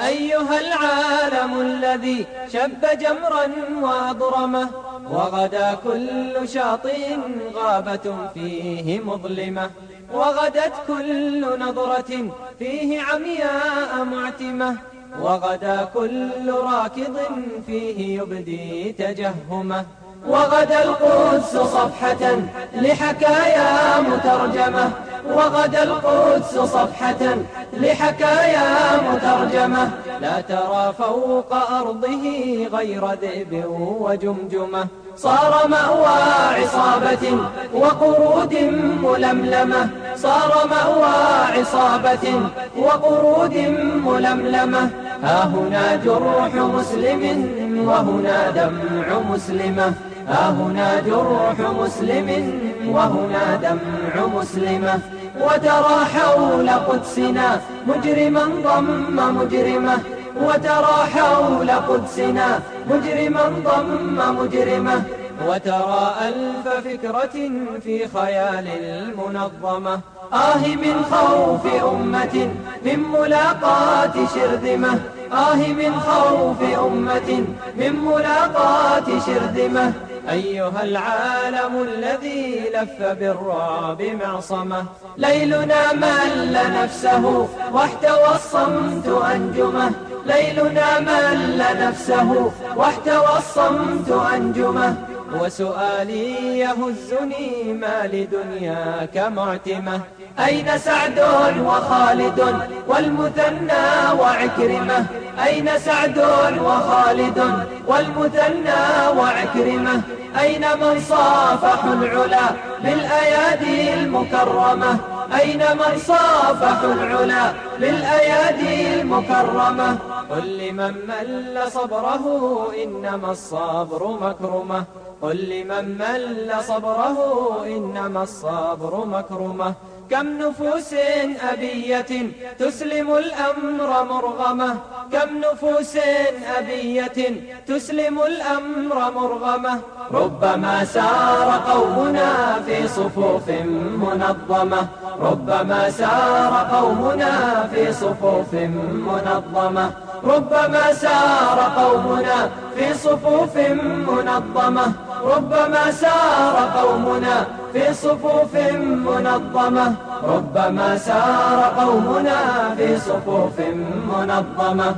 أيها العالم الذي شب جمرا وأضرمه وغدا كل شاطئ غابة فيه مظلمة وغدت كل نظرة فيه عمياء معتمة وغدا كل راكض فيه يبدي تجهمه. وغدا القدس صفحة لحكايا مترجمة وغدا القدس صفحة لحكايا مترجمة. لا ترى فوق أرضه غير ذئب وجمجمة. صار مأوى عصابة وقرود ململمة. صار مأوى عصابة وقرود ململمة. ها هنا جروح مسلم وهنا دمع مسلمة. ها هنا جروح مسلم وهنا دمع مسلمة وترى حول قدسنا مجرما ضم مجرمة وترى حول قدسنا مجرما ضم مجرمة وترى ألف فكرة في خيال المنظمة. آه من خوف أمة من ملاقاة شرذمة. آه من خوف أمة من ملاقاة شرذمة أيها العالم الذي لف بالرعب معصمة ليلنا مل نفسه واحتوى الصمت أنجمة. ليلنا مل نفسه واحتوى الصمت أنجمة. وسؤالي يهزني ما لدنياك معتمة؟ أين سعد وخالد والمثنى وعكرمة؟ أين سعد وخالد والمثنى وعكرمة؟ أين من صافحوا العلا بالأيادي المكرمة؟ أين من صافحوا العلا بالأيادي المكرمة؟ قل لمن مل صبره إنما الصبر مكرمة. قل لمن مل صبره إنما الصبر مكرمة. كم نفوس أبية تسلم الأمر مرغمة؟ كم نفوس أبية تسلم الأمر مرغمة؟ ربما سار قومنا في صفوف منظمة. ربما سار قومنا في صفوف منظمة. ربما سار قومنا في صفوف منظمة. ربما سار قومنا في صفوف منظمة. ربما سار قومنا في صفوف منظمة.